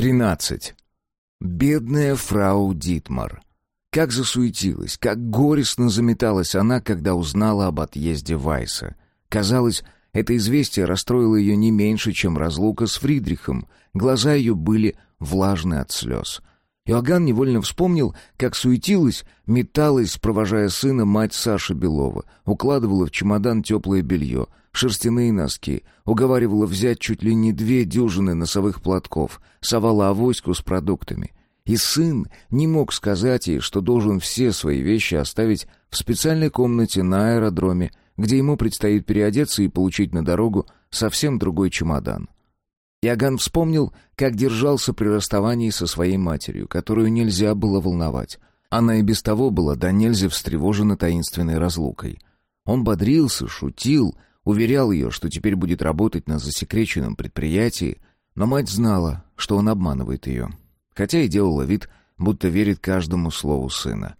13. Бедная фрау Дитмар. Как засуетилась, как горестно заметалась она, когда узнала об отъезде Вайса. Казалось, это известие расстроило ее не меньше, чем разлука с Фридрихом. Глаза ее были влажны от слез. Иоганн невольно вспомнил, как суетилась, металась, провожая сына мать Саши Белова, укладывала в чемодан теплое белье, шерстяные носки, уговаривала взять чуть ли не две дюжины носовых платков, совала авоську с продуктами. И сын не мог сказать ей, что должен все свои вещи оставить в специальной комнате на аэродроме, где ему предстоит переодеться и получить на дорогу совсем другой чемодан. Яган вспомнил, как держался при расставании со своей матерью, которую нельзя было волновать. Она и без того была до нельзя встревожена таинственной разлукой. Он бодрился, шутил, уверял ее, что теперь будет работать на засекреченном предприятии, но мать знала, что он обманывает ее, хотя и делала вид, будто верит каждому слову сына.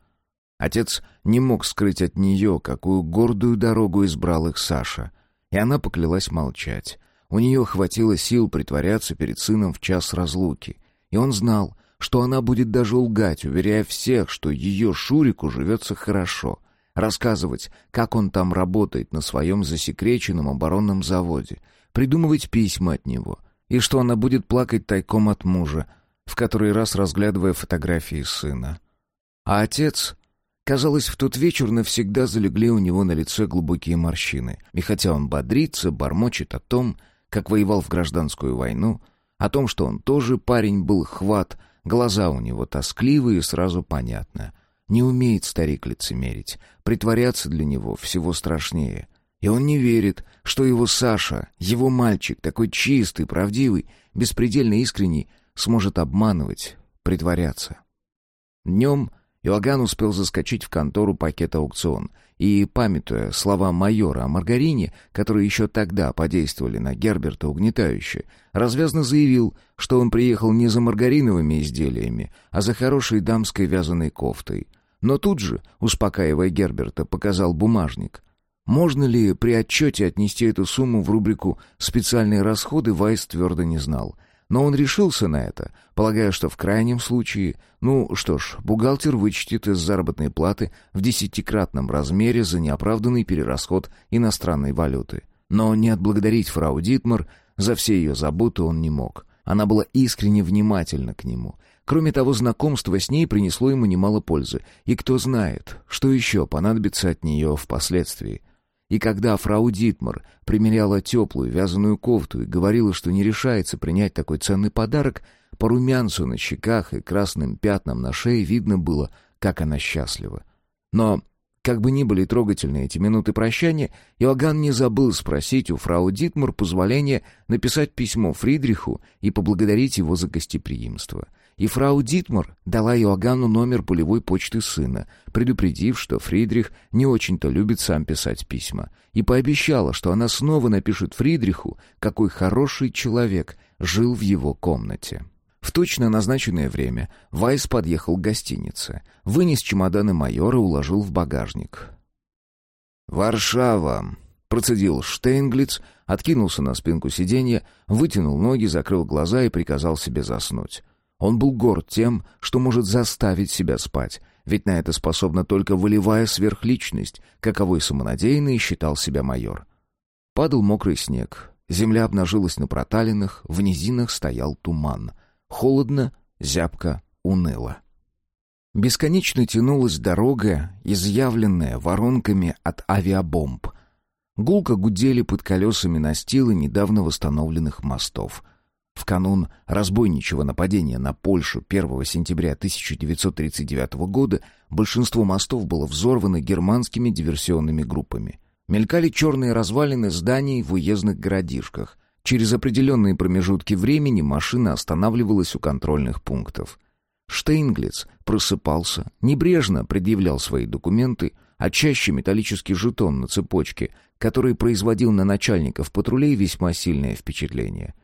Отец не мог скрыть от нее, какую гордую дорогу избрал их Саша, и она поклялась молчать. У нее хватило сил притворяться перед сыном в час разлуки, и он знал, что она будет даже лгать, уверяя всех, что ее Шурику живется хорошо, рассказывать, как он там работает на своем засекреченном оборонном заводе, придумывать письма от него, и что она будет плакать тайком от мужа, в который раз разглядывая фотографии сына. А отец Казалось, в тот вечер навсегда залегли у него на лице глубокие морщины. И хотя он бодрится, бормочет о том, как воевал в гражданскую войну, о том, что он тоже парень был хват, глаза у него тоскливые сразу понятно. Не умеет старик лицемерить, притворяться для него всего страшнее. И он не верит, что его Саша, его мальчик, такой чистый, правдивый, беспредельно искренний, сможет обманывать, притворяться. Днем Иоганн успел заскочить в контору пакета аукцион и, памятуя слова майора о маргарине, которые еще тогда подействовали на Герберта угнетающе, развязно заявил, что он приехал не за маргариновыми изделиями, а за хорошей дамской вязаной кофтой. Но тут же, успокаивая Герберта, показал бумажник. Можно ли при отчете отнести эту сумму в рубрику «Специальные расходы» Вайс твердо не знал — но он решился на это, полагая, что в крайнем случае, ну что ж, бухгалтер вычтет из заработной платы в десятикратном размере за неоправданный перерасход иностранной валюты. Но не отблагодарить фрау Дитмар за все ее заботы он не мог. Она была искренне внимательна к нему. Кроме того, знакомство с ней принесло ему немало пользы, и кто знает, что еще понадобится от нее впоследствии. И когда фрау Дитмар примеряла теплую вязаную кофту и говорила, что не решается принять такой ценный подарок, по румянцу на щеках и красным пятнам на шее видно было, как она счастлива. Но, как бы ни были трогательны эти минуты прощания, Иоганн не забыл спросить у фрау Дитмар позволения написать письмо Фридриху и поблагодарить его за гостеприимство — и фрау Дитмар дала Иоганну номер полевой почты сына, предупредив, что Фридрих не очень-то любит сам писать письма, и пообещала, что она снова напишет Фридриху, какой хороший человек жил в его комнате. В точно назначенное время Вайс подъехал к гостинице, вынес чемоданы майора и уложил в багажник. «Варшава!» — процедил Штейнглиц, откинулся на спинку сиденья, вытянул ноги, закрыл глаза и приказал себе заснуть. Он был горд тем, что может заставить себя спать, ведь на это способна только волевая сверхличность, каковой самонадеянный считал себя майор. Падал мокрый снег, земля обнажилась на проталинах, в низинах стоял туман. Холодно, зябко, уныло. Бесконечно тянулась дорога, изъявленная воронками от авиабомб. Гулко гудели под колесами настилы недавно восстановленных мостов — в канун разбойничего нападения на Польшу 1 сентября 1939 года большинство мостов было взорвано германскими диверсионными группами. Мелькали черные развалины зданий в уездных городишках. Через определенные промежутки времени машина останавливалась у контрольных пунктов. Штейнглиц просыпался, небрежно предъявлял свои документы, а чаще металлический жетон на цепочке, который производил на начальников патрулей весьма сильное впечатление.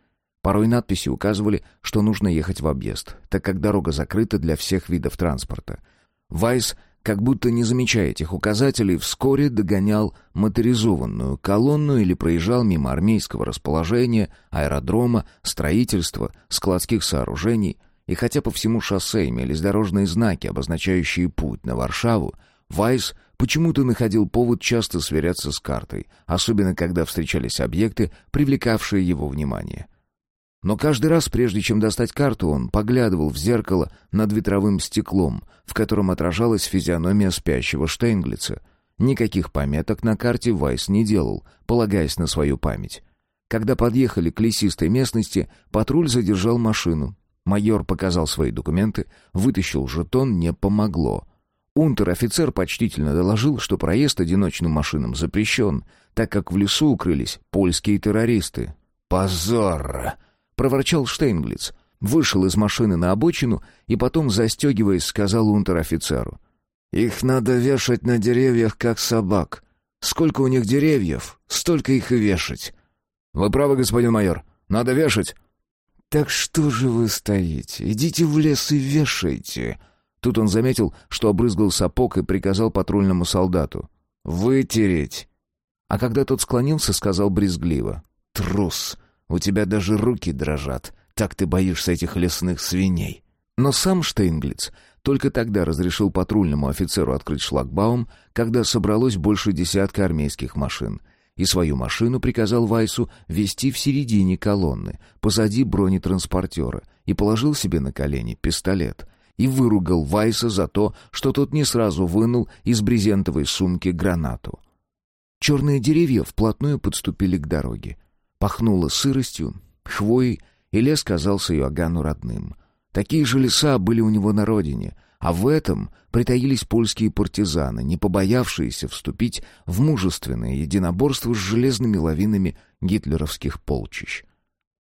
Порой надписи указывали, что нужно ехать в объезд, так как дорога закрыта для всех видов транспорта. Вайс как будто не замечая этих указателей, вскоре догонял моторизованную колонну или проезжал мимо армейского расположения, аэродрома, строительства, складских сооружений. И хотя по всему шоссе имелись дорожные знаки, обозначающие путь на Варшаву, Вайс почему-то находил повод часто сверяться с картой, особенно когда встречались объекты, привлекавшие его внимание. Но каждый раз, прежде чем достать карту, он поглядывал в зеркало над ветровым стеклом, в котором отражалась физиономия спящего Штейнглица. Никаких пометок на карте Вайс не делал, полагаясь на свою память. Когда подъехали к лесистой местности, патруль задержал машину. Майор показал свои документы, вытащил жетон, не помогло. Унтер-офицер почтительно доложил, что проезд одиночным машинам запрещен, так как в лесу укрылись польские террористы. «Позор!» — проворчал Штейнглиц. Вышел из машины на обочину и потом, застегиваясь, сказал унтер-офицеру. «Их надо вешать на деревьях, как собак. Сколько у них деревьев, столько их и вешать». «Вы правы, господин майор. Надо вешать». «Так что же вы стоите? Идите в лес и вешайте». Тут он заметил, что обрызгал сапог и приказал патрульному солдату. «Вытереть!» А когда тот склонился, сказал брезгливо. «Трус! У тебя даже руки дрожат. Так ты боишься этих лесных свиней!» Но сам Штейнглиц только тогда разрешил патрульному офицеру открыть шлагбаум, когда собралось больше десятка армейских машин, и свою машину приказал Вайсу вести в середине колонны, позади бронетранспортера, и положил себе на колени пистолет — и выругал Вайса за то, что тот не сразу вынул из брезентовой сумки гранату. Черные деревья вплотную подступили к дороге. Пахнуло сыростью, хвоей, и лес казался Иоганну родным. Такие же леса были у него на родине, а в этом притаились польские партизаны, не побоявшиеся вступить в мужественное единоборство с железными лавинами гитлеровских полчищ.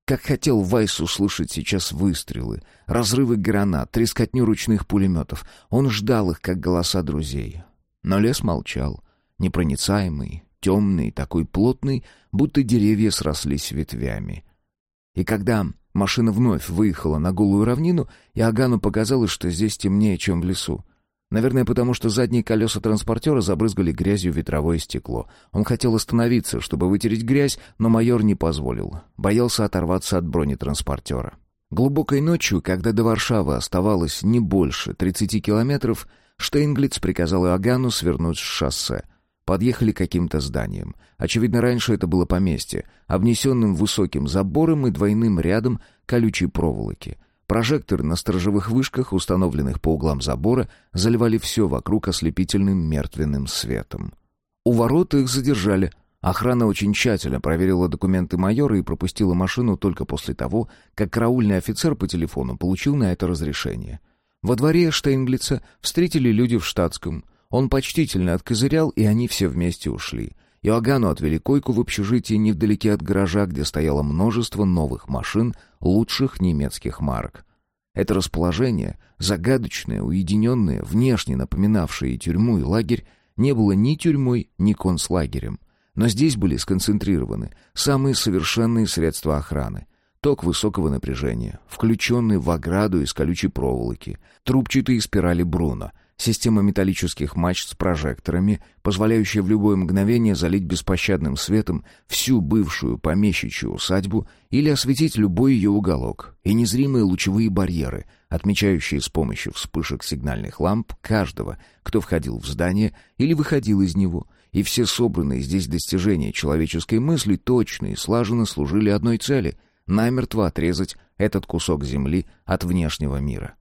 Как хотел Вайс услышать сейчас выстрелы, разрывы гранат, трескотню ручных пулеметов. Он ждал их, как голоса друзей. Но лес молчал, непроницаемый, темный, такой плотный, будто деревья срослись ветвями. И когда машина вновь выехала на голую равнину, Иоганну показалось, что здесь темнее, чем в лесу. Наверное, потому что задние колеса транспортера забрызгали грязью ветровое стекло. Он хотел остановиться, чтобы вытереть грязь, но майор не позволил. Боялся оторваться от бронетранспортера. Глубокой ночью, когда до Варшавы оставалось не больше 30 километров, Штейнглиц приказал Иоганну свернуть с шоссе. Подъехали к каким-то зданиям. Очевидно, раньше это было поместье, обнесенным высоким забором и двойным рядом колючей проволоки — Прожекторы на сторожевых вышках, установленных по углам забора, заливали все вокруг ослепительным мертвенным светом. У ворот их задержали. Охрана очень тщательно проверила документы майора и пропустила машину только после того, как караульный офицер по телефону получил на это разрешение. Во дворе Штейнглица встретили люди в штатском. Он почтительно откозырял, и они все вместе ушли. Иоганну отвели койку в общежитии невдалеке от гаража, где стояло множество новых машин лучших немецких марок. Это расположение, загадочное, уединенное, внешне напоминавшее и тюрьму, и лагерь, не было ни тюрьмой, ни концлагерем. Но здесь были сконцентрированы самые совершенные средства охраны. Ток высокого напряжения, включенный в ограду из колючей проволоки, трубчатые спирали Бруно — Система металлических мачт с прожекторами, позволяющая в любое мгновение залить беспощадным светом всю бывшую помещичью усадьбу или осветить любой ее уголок, и незримые лучевые барьеры, отмечающие с помощью вспышек сигнальных ламп каждого, кто входил в здание или выходил из него, и все собранные здесь достижения человеческой мысли точно и слаженно служили одной цели — намертво отрезать этот кусок земли от внешнего мира.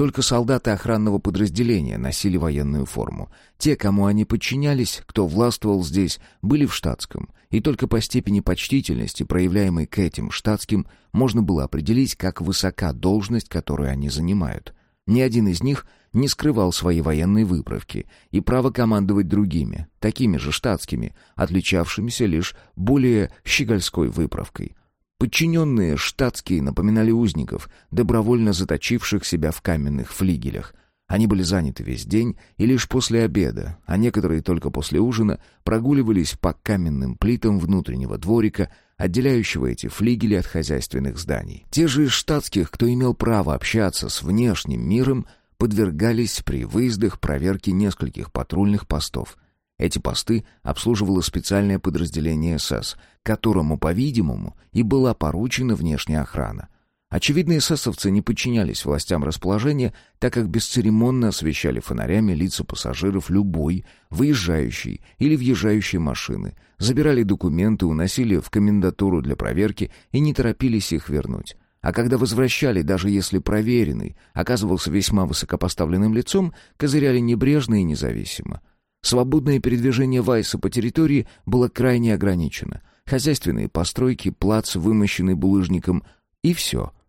Только солдаты охранного подразделения носили военную форму. Те, кому они подчинялись, кто властвовал здесь, были в штатском, и только по степени почтительности, проявляемой к этим штатским, можно было определить, как высока должность, которую они занимают. Ни один из них не скрывал свои военные выправки и право командовать другими, такими же штатскими, отличавшимися лишь более щегольской выправкой. Подчиненные штатские напоминали узников, добровольно заточивших себя в каменных флигелях. Они были заняты весь день и лишь после обеда, а некоторые только после ужина прогуливались по каменным плитам внутреннего дворика, отделяющего эти флигели от хозяйственных зданий. Те же из штатских, кто имел право общаться с внешним миром, подвергались при выездах проверке нескольких патрульных постов. Эти посты обслуживало специальное подразделение СС, которому, по-видимому, и была поручена внешняя охрана. Очевидно, эсэсовцы не подчинялись властям расположения, так как бесцеремонно освещали фонарями лица пассажиров любой, выезжающей или въезжающей машины, забирали документы, уносили в комендатуру для проверки и не торопились их вернуть. А когда возвращали, даже если проверенный оказывался весьма высокопоставленным лицом, козыряли небрежно и независимо. Свободное передвижение Вайса по территории было крайне ограничено. Хозяйственные постройки, плац, вымощенный булыжником, и все —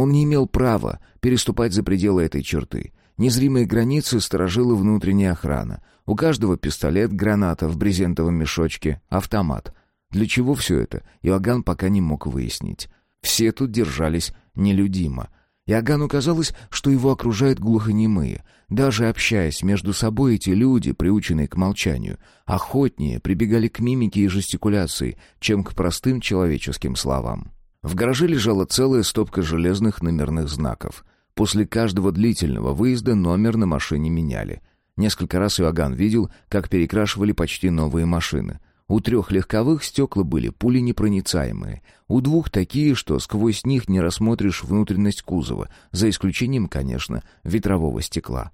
он не имел права переступать за пределы этой черты. Незримые границы сторожила внутренняя охрана. У каждого пистолет, граната в брезентовом мешочке, автомат. Для чего все это, Иоганн пока не мог выяснить. Все тут держались нелюдимо. Иоганну казалось, что его окружают глухонемые. Даже общаясь между собой, эти люди, приученные к молчанию, охотнее прибегали к мимике и жестикуляции, чем к простым человеческим словам. В гараже лежала целая стопка железных номерных знаков. После каждого длительного выезда номер на машине меняли. Несколько раз Иоганн видел, как перекрашивали почти новые машины. У трех легковых стекла были пуленепроницаемые, у двух такие, что сквозь них не рассмотришь внутренность кузова, за исключением, конечно, ветрового стекла.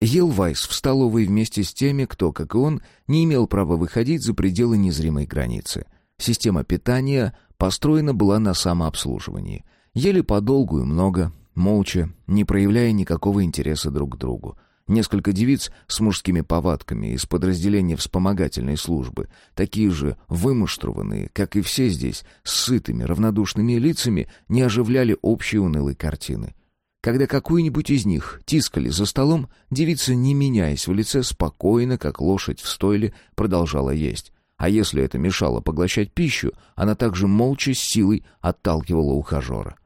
Ел Вайс в столовой вместе с теми, кто, как и он, не имел права выходить за пределы незримой границы. Система питания построена была на самообслуживании. Ели подолгу и много, молча, не проявляя никакого интереса друг к другу. Несколько девиц с мужскими повадками из подразделения вспомогательной службы, такие же вымуштрованные, как и все здесь, с сытыми, равнодушными лицами, не оживляли общей унылой картины. Когда какую-нибудь из них тискали за столом, девица, не меняясь в лице, спокойно, как лошадь в стойле, продолжала есть. А если это мешало поглощать пищу, она также молча с силой отталкивала ухажера.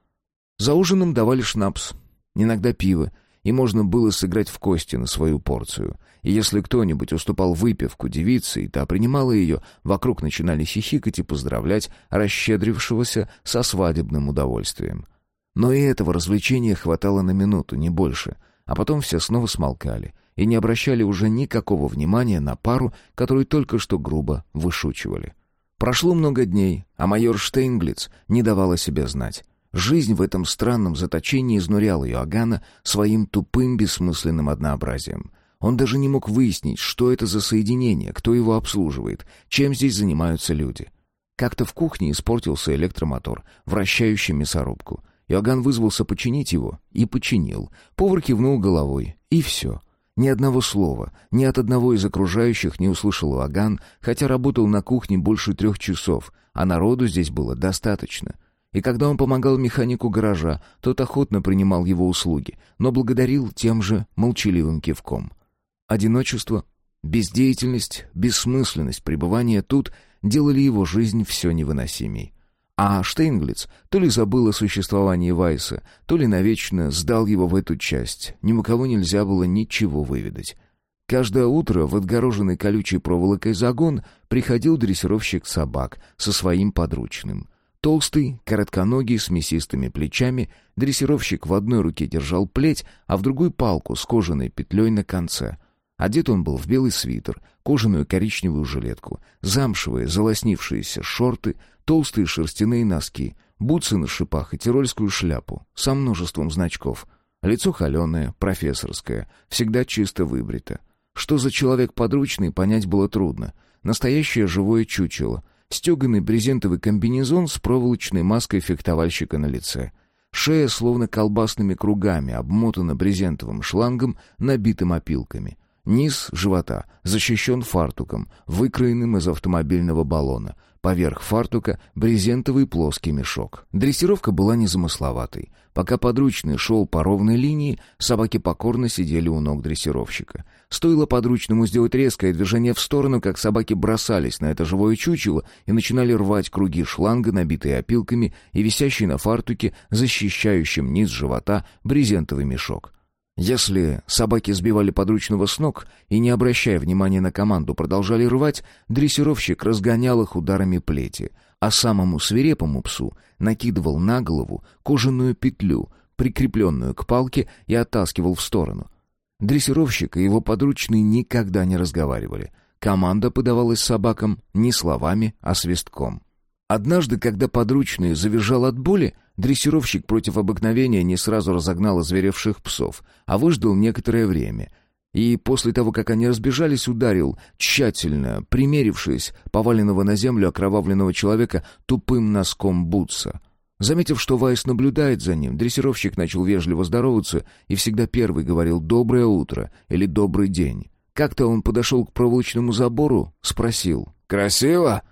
За ужином давали шнапс, иногда пиво, и можно было сыграть в кости на свою порцию. И если кто-нибудь уступал выпивку девице, и та принимала ее, вокруг начинали хихикать и поздравлять расщедрившегося со свадебным удовольствием. Но и этого развлечения хватало на минуту, не больше, а потом все снова смолкали, и не обращали уже никакого внимания на пару, которую только что грубо вышучивали. Прошло много дней, а майор Штейнглиц не давал о себе знать. Жизнь в этом странном заточении изнуряла Иоганна своим тупым бессмысленным однообразием. Он даже не мог выяснить, что это за соединение, кто его обслуживает, чем здесь занимаются люди. Как-то в кухне испортился электромотор, вращающий мясорубку. Иоганн вызвался починить его и починил. Повар кивнул головой, и все — ни одного слова, ни от одного из окружающих не услышал Лаган, хотя работал на кухне больше трех часов, а народу здесь было достаточно. И когда он помогал механику гаража, тот охотно принимал его услуги, но благодарил тем же молчаливым кивком. Одиночество, бездеятельность, бессмысленность пребывания тут делали его жизнь все невыносимей. А Штейнглиц то ли забыл о существовании Вайса, то ли навечно сдал его в эту часть. Ни у кого нельзя было ничего выведать. Каждое утро в отгороженный колючей проволокой загон приходил дрессировщик собак со своим подручным. Толстый, коротконогий, с мясистыми плечами, дрессировщик в одной руке держал плеть, а в другой палку с кожаной петлей на конце. Одет он был в белый свитер, кожаную коричневую жилетку, замшевые, залоснившиеся шорты, толстые шерстяные носки, бутсы на шипах и тирольскую шляпу со множеством значков. Лицо холеное, профессорское, всегда чисто выбрито. Что за человек подручный, понять было трудно. Настоящее живое чучело. Стеганый брезентовый комбинезон с проволочной маской фехтовальщика на лице. Шея словно колбасными кругами обмотана брезентовым шлангом, набитым опилками. Низ живота защищен фартуком, выкроенным из автомобильного баллона. Поверх фартука брезентовый плоский мешок. Дрессировка была незамысловатой. Пока подручный шел по ровной линии, собаки покорно сидели у ног дрессировщика. Стоило подручному сделать резкое движение в сторону, как собаки бросались на это живое чучело и начинали рвать круги шланга, набитые опилками, и висящий на фартуке, защищающим низ живота, брезентовый мешок. Если собаки сбивали подручного с ног и, не обращая внимания на команду, продолжали рвать, дрессировщик разгонял их ударами плети, а самому свирепому псу накидывал на голову кожаную петлю, прикрепленную к палке, и оттаскивал в сторону. Дрессировщик и его подручный никогда не разговаривали. Команда подавалась собакам не словами, а свистком. Однажды, когда подручный завизжал от боли, дрессировщик против обыкновения не сразу разогнал озверевших псов, а выждал некоторое время. И после того, как они разбежались, ударил, тщательно примерившись поваленного на землю окровавленного человека тупым носком бутса — Заметив, что Вайс наблюдает за ним, дрессировщик начал вежливо здороваться и всегда первый говорил «доброе утро» или «добрый день». Как-то он подошел к проволочному забору, спросил «Красиво?»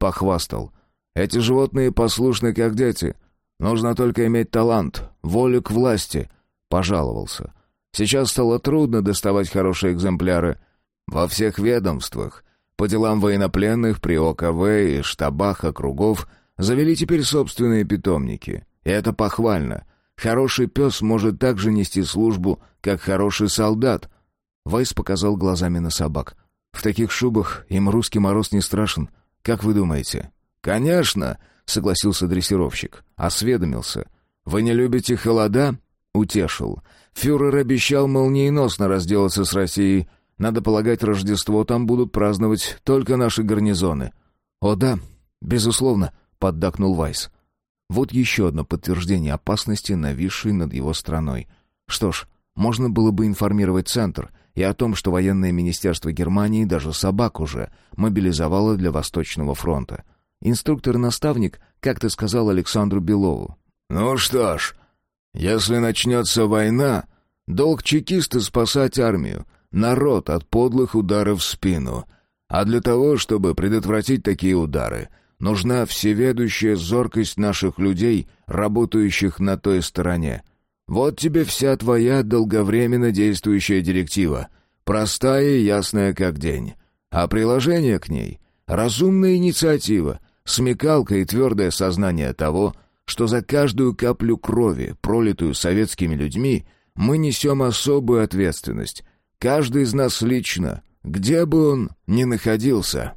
Похвастал. «Эти животные послушны, как дети. Нужно только иметь талант, волю к власти», — пожаловался. «Сейчас стало трудно доставать хорошие экземпляры. Во всех ведомствах, по делам военнопленных, при ОКВ и штабах округов — Завели теперь собственные питомники. И это похвально. Хороший пес может так же нести службу, как хороший солдат. Вайс показал глазами на собак. В таких шубах им русский мороз не страшен. Как вы думаете? Конечно, согласился дрессировщик. Осведомился. Вы не любите холода? Утешил. Фюрер обещал молниеносно разделаться с Россией. Надо полагать, Рождество там будут праздновать только наши гарнизоны. О да, безусловно, — поддакнул Вайс. Вот еще одно подтверждение опасности, нависшей над его страной. Что ж, можно было бы информировать Центр и о том, что военное министерство Германии даже собак уже мобилизовало для Восточного фронта. Инструктор-наставник как-то сказал Александру Белову. «Ну что ж, если начнется война, долг чекиста спасать армию, народ от подлых ударов в спину. А для того, чтобы предотвратить такие удары — Нужна всеведущая зоркость наших людей, работающих на той стороне. Вот тебе вся твоя долговременно действующая директива. Простая и ясная как день. А приложение к ней — разумная инициатива, смекалка и твердое сознание того, что за каждую каплю крови, пролитую советскими людьми, мы несем особую ответственность. Каждый из нас лично, где бы он ни находился».